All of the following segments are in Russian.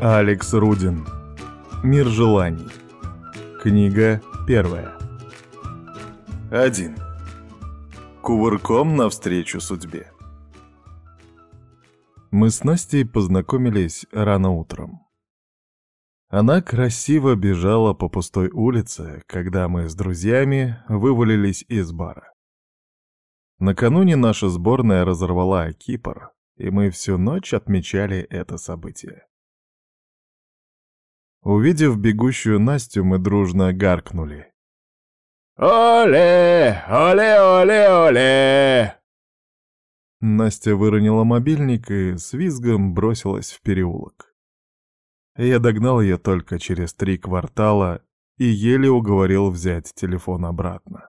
Алекс Рудин. Мир желаний. Книга первая. Один. Кувырком навстречу судьбе. Мы с Настей познакомились рано утром. Она красиво бежала по пустой улице, когда мы с друзьями вывалились из бара. Накануне наша сборная разорвала Кипр, и мы всю ночь отмечали это событие. Увидев бегущую Настю, мы дружно гаркнули. «Оле! Оле, оле, оле!» Настя выронила мобильник и с визгом бросилась в переулок. Я догнал ее только через три квартала и еле уговорил взять телефон обратно.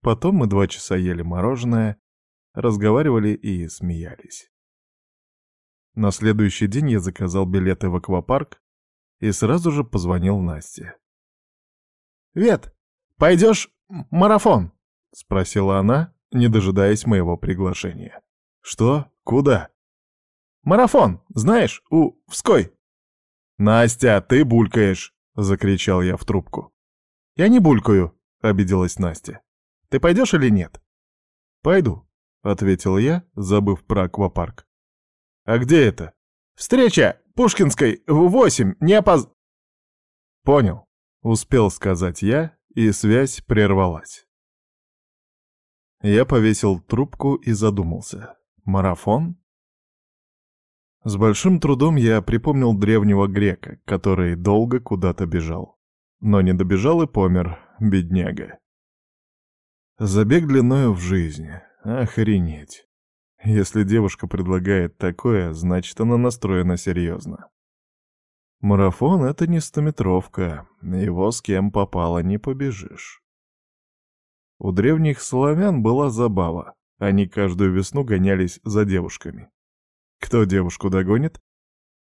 Потом мы два часа ели мороженое, разговаривали и смеялись. На следующий день я заказал билеты в аквапарк и сразу же позвонил Насте. «Вет, пойдешь марафон?» — спросила она, не дожидаясь моего приглашения. «Что? Куда?» «Марафон, знаешь, у Вской». «Настя, ты булькаешь!» — закричал я в трубку. «Я не булькаю», — обиделась Настя. «Ты пойдешь или нет?» «Пойду», — ответил я, забыв про аквапарк. «А где это?» «Встреча! Пушкинской, в восемь, не опоз...» «Понял», — успел сказать я, и связь прервалась. Я повесил трубку и задумался. Марафон? С большим трудом я припомнил древнего грека, который долго куда-то бежал. Но не добежал и помер, бедняга. Забег длиною в жизнь. Охренеть. Если девушка предлагает такое, значит, она настроена серьезно. Марафон — это не стометровка, его с кем попало не побежишь. У древних славян была забава, они каждую весну гонялись за девушками. Кто девушку догонит,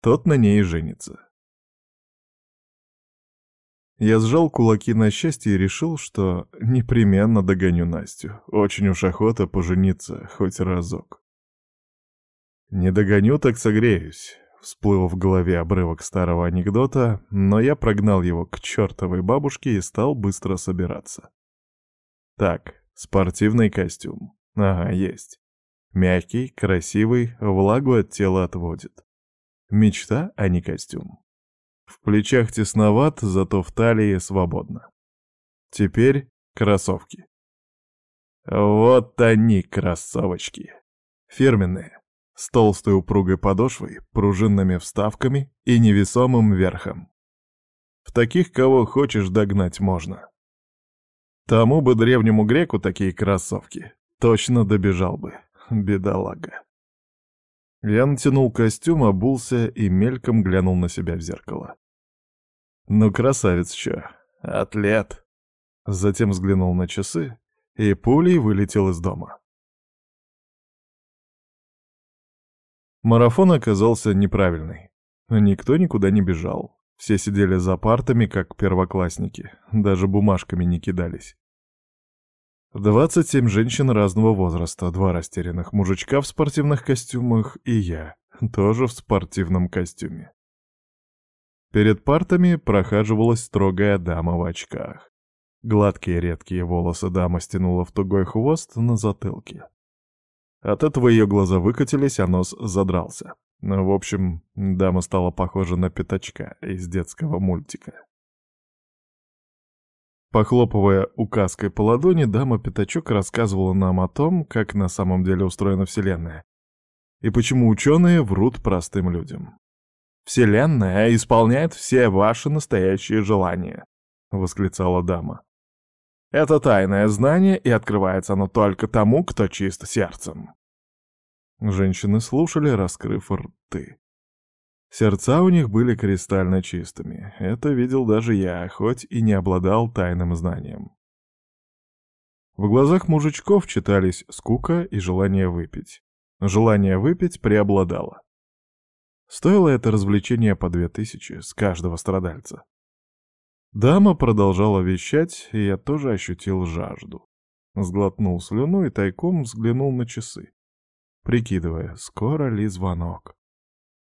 тот на ней и женится. Я сжал кулаки на счастье и решил, что непременно догоню Настю. Очень уж охота пожениться хоть разок. «Не догоню, так согреюсь», — всплыл в голове обрывок старого анекдота, но я прогнал его к чертовой бабушке и стал быстро собираться. Так, спортивный костюм. Ага, есть. Мягкий, красивый, влагу от тела отводит. Мечта, а не костюм. В плечах тесноват, зато в талии свободно. Теперь кроссовки. Вот они, кроссовочки. Фирменные с толстой упругой подошвой, пружинными вставками и невесомым верхом. В таких кого хочешь догнать можно. Тому бы древнему греку такие кроссовки. Точно добежал бы, бедолага. Я натянул костюм, обулся и мельком глянул на себя в зеркало. Ну, красавец чё, атлет. Затем взглянул на часы и пулей вылетел из дома. Марафон оказался неправильный. Никто никуда не бежал. Все сидели за партами, как первоклассники, даже бумажками не кидались. 27 женщин разного возраста, два растерянных мужичка в спортивных костюмах и я, тоже в спортивном костюме. Перед партами прохаживалась строгая дама в очках. Гладкие редкие волосы дама стянула в тугой хвост на затылке. От этого ее глаза выкатились, а нос задрался. Ну, в общем, дама стала похожа на пятачка из детского мультика. Похлопывая указкой по ладони, дама-пятачок рассказывала нам о том, как на самом деле устроена Вселенная, и почему ученые врут простым людям. «Вселенная исполняет все ваши настоящие желания», — восклицала дама. Это тайное знание, и открывается оно только тому, кто чист сердцем. Женщины слушали, раскрыв рты. Сердца у них были кристально чистыми. Это видел даже я, хоть и не обладал тайным знанием. В глазах мужичков читались скука и желание выпить. Желание выпить преобладало. Стоило это развлечение по две тысячи с каждого страдальца. Дама продолжала вещать, и я тоже ощутил жажду. Сглотнул слюну и тайком взглянул на часы, прикидывая, скоро ли звонок.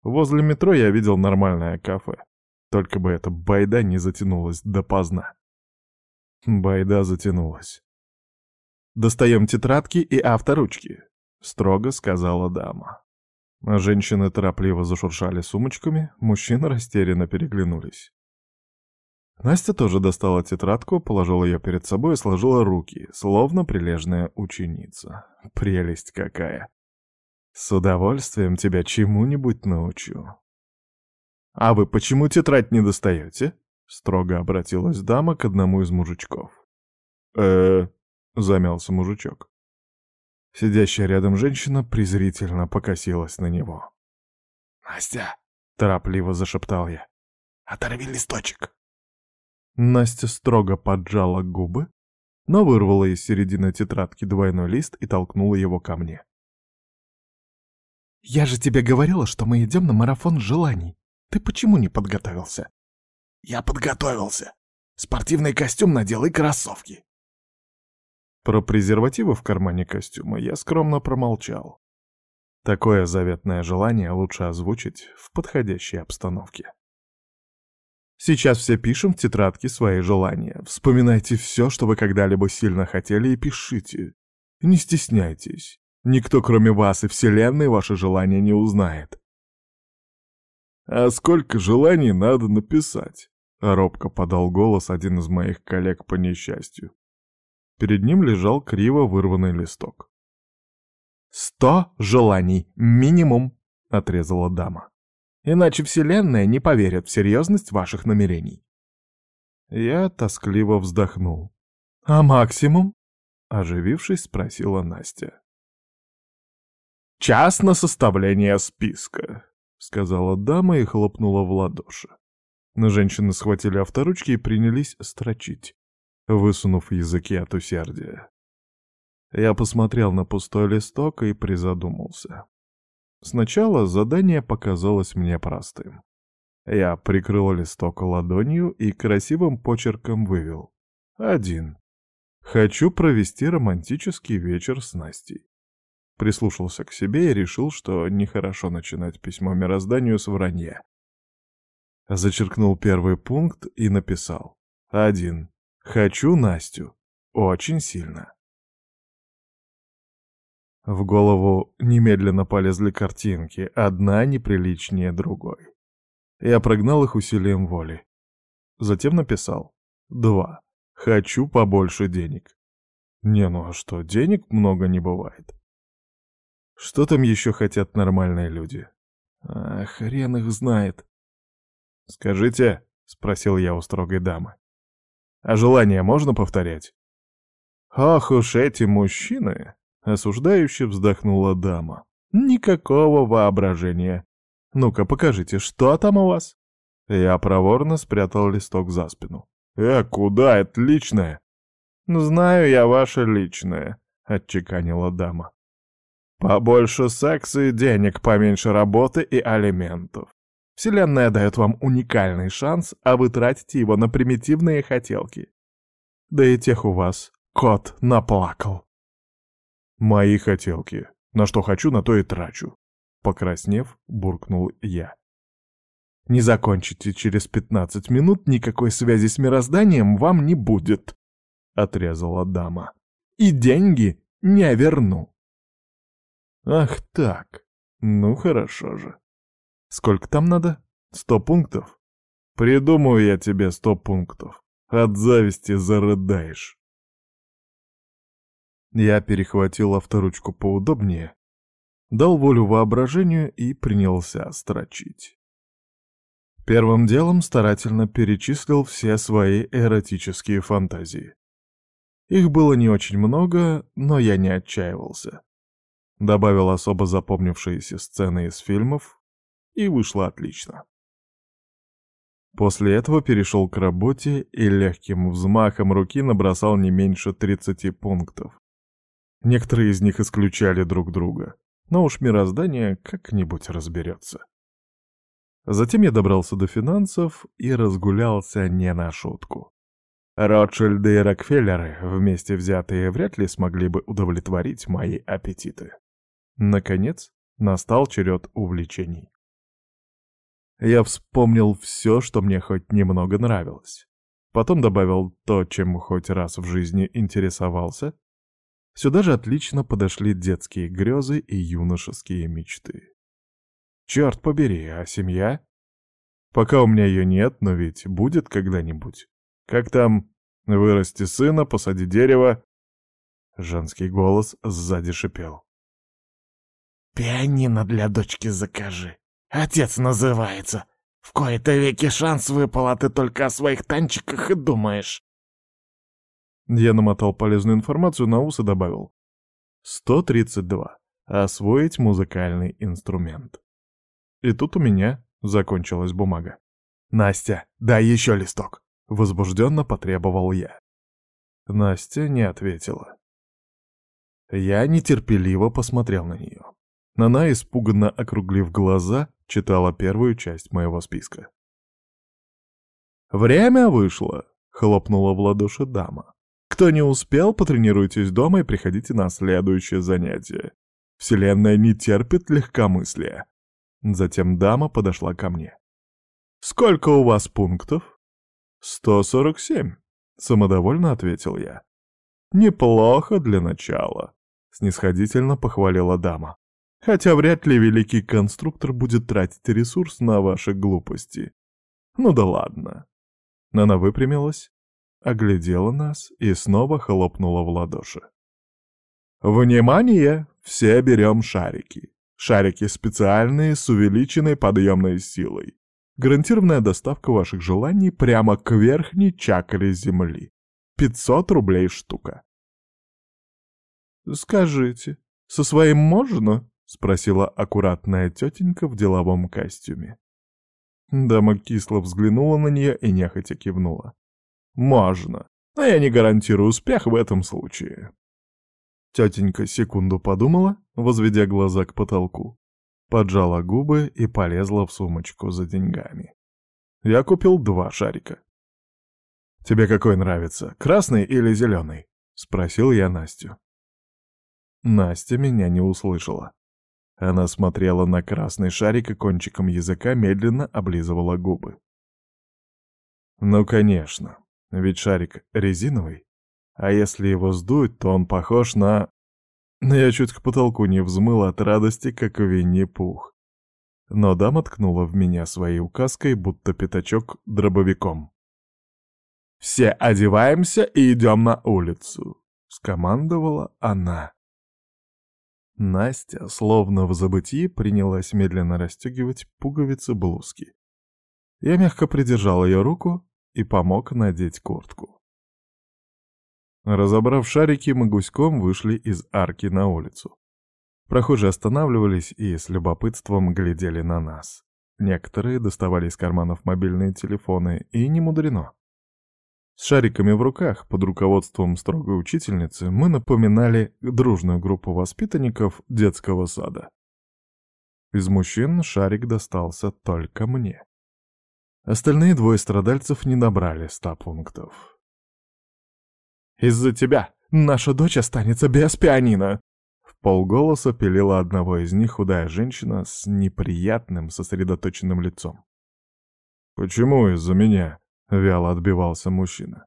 Возле метро я видел нормальное кафе. Только бы эта байда не затянулась допоздна. Байда затянулась. «Достаем тетрадки и авторучки», — строго сказала дама. Женщины торопливо зашуршали сумочками, мужчины растерянно переглянулись. Настя тоже достала тетрадку, положила ее перед собой и сложила руки, словно прилежная ученица. Прелесть какая! С удовольствием тебя чему-нибудь научу. «А вы почему тетрадь не достаете?» — строго обратилась дама к одному из мужичков. э замялся мужичок. Сидящая рядом женщина презрительно покосилась на него. «Настя!» — торопливо зашептал я. «Оторви листочек!» Настя строго поджала губы, но вырвала из середины тетрадки двойной лист и толкнула его ко мне. «Я же тебе говорила, что мы идем на марафон желаний. Ты почему не подготовился?» «Я подготовился. Спортивный костюм надел и кроссовки». Про презервативы в кармане костюма я скромно промолчал. Такое заветное желание лучше озвучить в подходящей обстановке. Сейчас все пишем в тетрадке свои желания. Вспоминайте все, что вы когда-либо сильно хотели, и пишите. Не стесняйтесь. Никто, кроме вас и Вселенной, ваши желания не узнает. «А сколько желаний надо написать?» — робко подал голос один из моих коллег по несчастью. Перед ним лежал криво вырванный листок. «Сто желаний, минимум!» — отрезала дама. Иначе Вселенная не поверит в серьезность ваших намерений. Я тоскливо вздохнул. «А максимум?» — оживившись, спросила Настя. «Час на составление списка», — сказала дама и хлопнула в ладоши. Но женщины схватили авторучки и принялись строчить, высунув языки от усердия. Я посмотрел на пустой листок и призадумался. Сначала задание показалось мне простым. Я прикрыл листок ладонью и красивым почерком вывел. Один. Хочу провести романтический вечер с Настей. Прислушался к себе и решил, что нехорошо начинать письмо мирозданию с вранья. Зачеркнул первый пункт и написал. Один. Хочу Настю. Очень сильно. В голову немедленно полезли картинки, одна неприличнее другой. Я прогнал их усилием воли. Затем написал. Два. Хочу побольше денег. Не, ну а что, денег много не бывает. Что там еще хотят нормальные люди? А, хрен их знает. «Скажите», — спросил я у строгой дамы, — «а желание можно повторять?» «Ох уж эти мужчины!» Осуждающе вздохнула дама. Никакого воображения. Ну-ка, покажите, что там у вас? Я проворно спрятал листок за спину. «Э, куда? Это личное!» «Знаю я ваше личное», — отчеканила дама. «Побольше секса и денег, поменьше работы и алиментов. Вселенная дает вам уникальный шанс, а вы тратите его на примитивные хотелки. Да и тех у вас кот наплакал». «Мои хотелки. На что хочу, на то и трачу». Покраснев, буркнул я. «Не закончите через пятнадцать минут, никакой связи с мирозданием вам не будет», — отрезала дама. «И деньги не верну». «Ах так. Ну хорошо же. Сколько там надо? Сто пунктов? Придумаю я тебе сто пунктов. От зависти зарыдаешь». Я перехватил авторучку поудобнее, дал волю воображению и принялся строчить. Первым делом старательно перечислил все свои эротические фантазии. Их было не очень много, но я не отчаивался. Добавил особо запомнившиеся сцены из фильмов, и вышло отлично. После этого перешел к работе и легким взмахом руки набросал не меньше 30 пунктов. Некоторые из них исключали друг друга, но уж мироздание как-нибудь разберется. Затем я добрался до финансов и разгулялся не на шутку. Ротшильды и Рокфеллеры, вместе взятые, вряд ли смогли бы удовлетворить мои аппетиты. Наконец, настал черед увлечений. Я вспомнил все, что мне хоть немного нравилось. Потом добавил то, чем хоть раз в жизни интересовался. Сюда же отлично подошли детские грезы и юношеские мечты. Черт побери, а семья? Пока у меня ее нет, но ведь будет когда-нибудь. Как там вырасти сына, посади дерево? Женский голос сзади шипел. «Пианино для дочки закажи. Отец называется. В кои-то веки шанс выпал, а ты только о своих танчиках и думаешь». Я намотал полезную информацию на ус и добавил. 132. Освоить музыкальный инструмент. И тут у меня закончилась бумага. «Настя, дай еще листок!» — возбужденно потребовал я. Настя не ответила. Я нетерпеливо посмотрел на нее. Она, испуганно округлив глаза, читала первую часть моего списка. «Время вышло!» — хлопнула в ладоши дама. «Кто не успел, потренируйтесь дома и приходите на следующее занятие. Вселенная не терпит легкомыслия». Затем дама подошла ко мне. «Сколько у вас пунктов?» «Сто сорок семь», — самодовольно ответил я. «Неплохо для начала», — снисходительно похвалила дама. Хотя вряд ли великий конструктор будет тратить ресурс на ваши глупости. Ну да ладно. Она выпрямилась, оглядела нас и снова хлопнула в ладоши. «Внимание! Все берем шарики. Шарики специальные, с увеличенной подъемной силой. Гарантированная доставка ваших желаний прямо к верхней чакре Земли. 500 рублей штука». «Скажите, со своим можно?» — спросила аккуратная тетенька в деловом костюме. Дама кисло взглянула на нее и нехотя кивнула. «Можно, но я не гарантирую успех в этом случае». Тетенька секунду подумала, возведя глаза к потолку, поджала губы и полезла в сумочку за деньгами. Я купил два шарика. «Тебе какой нравится, красный или зеленый?» — спросил я Настю. Настя меня не услышала. Она смотрела на красный шарик и кончиком языка медленно облизывала губы. Ну, конечно, ведь шарик резиновый. А если его сдуть, то он похож на... Я чуть к потолку не взмыл от радости, как Винни-Пух. Но дама ткнула в меня своей указкой, будто пятачок дробовиком. «Все одеваемся и идем на улицу», — скомандовала она. Настя, словно в забытии, принялась медленно расстегивать пуговицы блузки. Я мягко придержал ее руку и помог надеть куртку. Разобрав шарики, мы гуськом вышли из арки на улицу. Прохожие останавливались и с любопытством глядели на нас. Некоторые доставали из карманов мобильные телефоны, и не мудрено. С шариками в руках, под руководством строгой учительницы, мы напоминали дружную группу воспитанников детского сада. Из мужчин шарик достался только мне. Остальные двое страдальцев не набрали ста пунктов. «Из-за тебя наша дочь останется без пианино!» В полголоса пилила одного из них худая женщина с неприятным сосредоточенным лицом. «Почему из-за меня?» — вяло отбивался мужчина.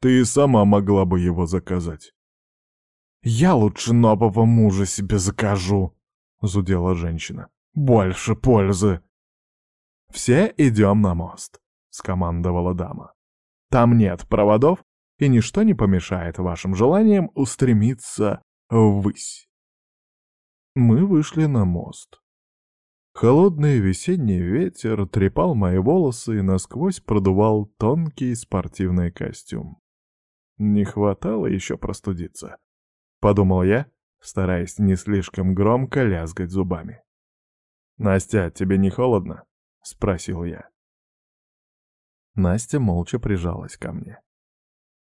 «Ты и сама могла бы его заказать». «Я лучше нового мужа себе закажу», — зудела женщина. «Больше пользы». «Все идем на мост», — скомандовала дама. «Там нет проводов, и ничто не помешает вашим желаниям устремиться ввысь». Мы вышли на мост. Холодный весенний ветер трепал мои волосы и насквозь продувал тонкий спортивный костюм. Не хватало еще простудиться, — подумал я, стараясь не слишком громко лязгать зубами. «Настя, тебе не холодно?» — спросил я. Настя молча прижалась ко мне.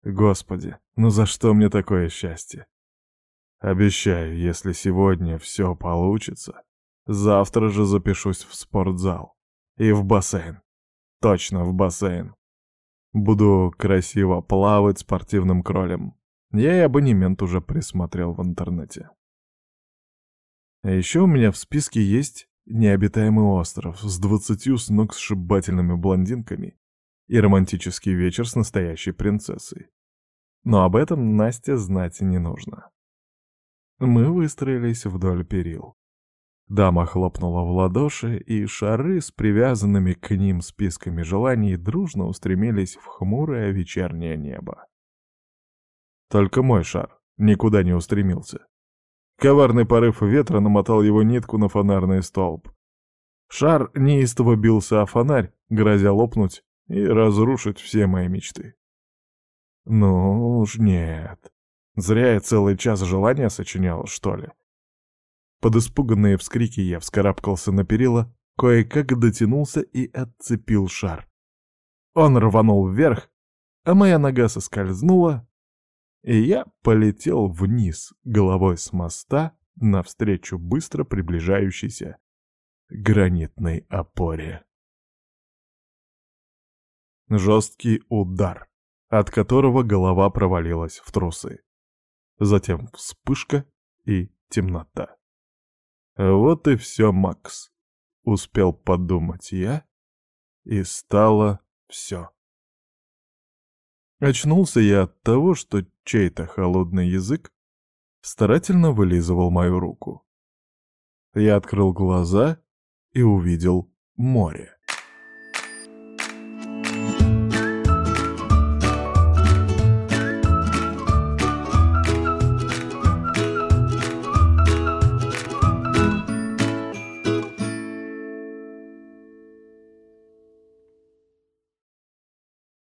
«Господи, ну за что мне такое счастье? Обещаю, если сегодня все получится, Завтра же запишусь в спортзал. И в бассейн. Точно в бассейн. Буду красиво плавать спортивным кролем. Я и абонемент уже присмотрел в интернете. А еще у меня в списке есть необитаемый остров с двадцатью сногсшибательными блондинками и романтический вечер с настоящей принцессой. Но об этом Насте знать не нужно. Мы выстроились вдоль перил. Дама хлопнула в ладоши, и шары с привязанными к ним списками желаний дружно устремились в хмурое вечернее небо. Только мой шар никуда не устремился. Коварный порыв ветра намотал его нитку на фонарный столб. Шар неистово бился о фонарь, грозя лопнуть и разрушить все мои мечты. Ну уж нет. Зря я целый час желания сочинял, что ли. Под испуганные вскрики я вскарабкался на перила, кое-как дотянулся и отцепил шар. Он рванул вверх, а моя нога соскользнула, и я полетел вниз головой с моста навстречу быстро приближающейся гранитной опоре. Жесткий удар, от которого голова провалилась в трусы. Затем вспышка и темнота. Вот и все, Макс. Успел подумать я, и стало все. Очнулся я от того, что чей-то холодный язык старательно вылизывал мою руку. Я открыл глаза и увидел море.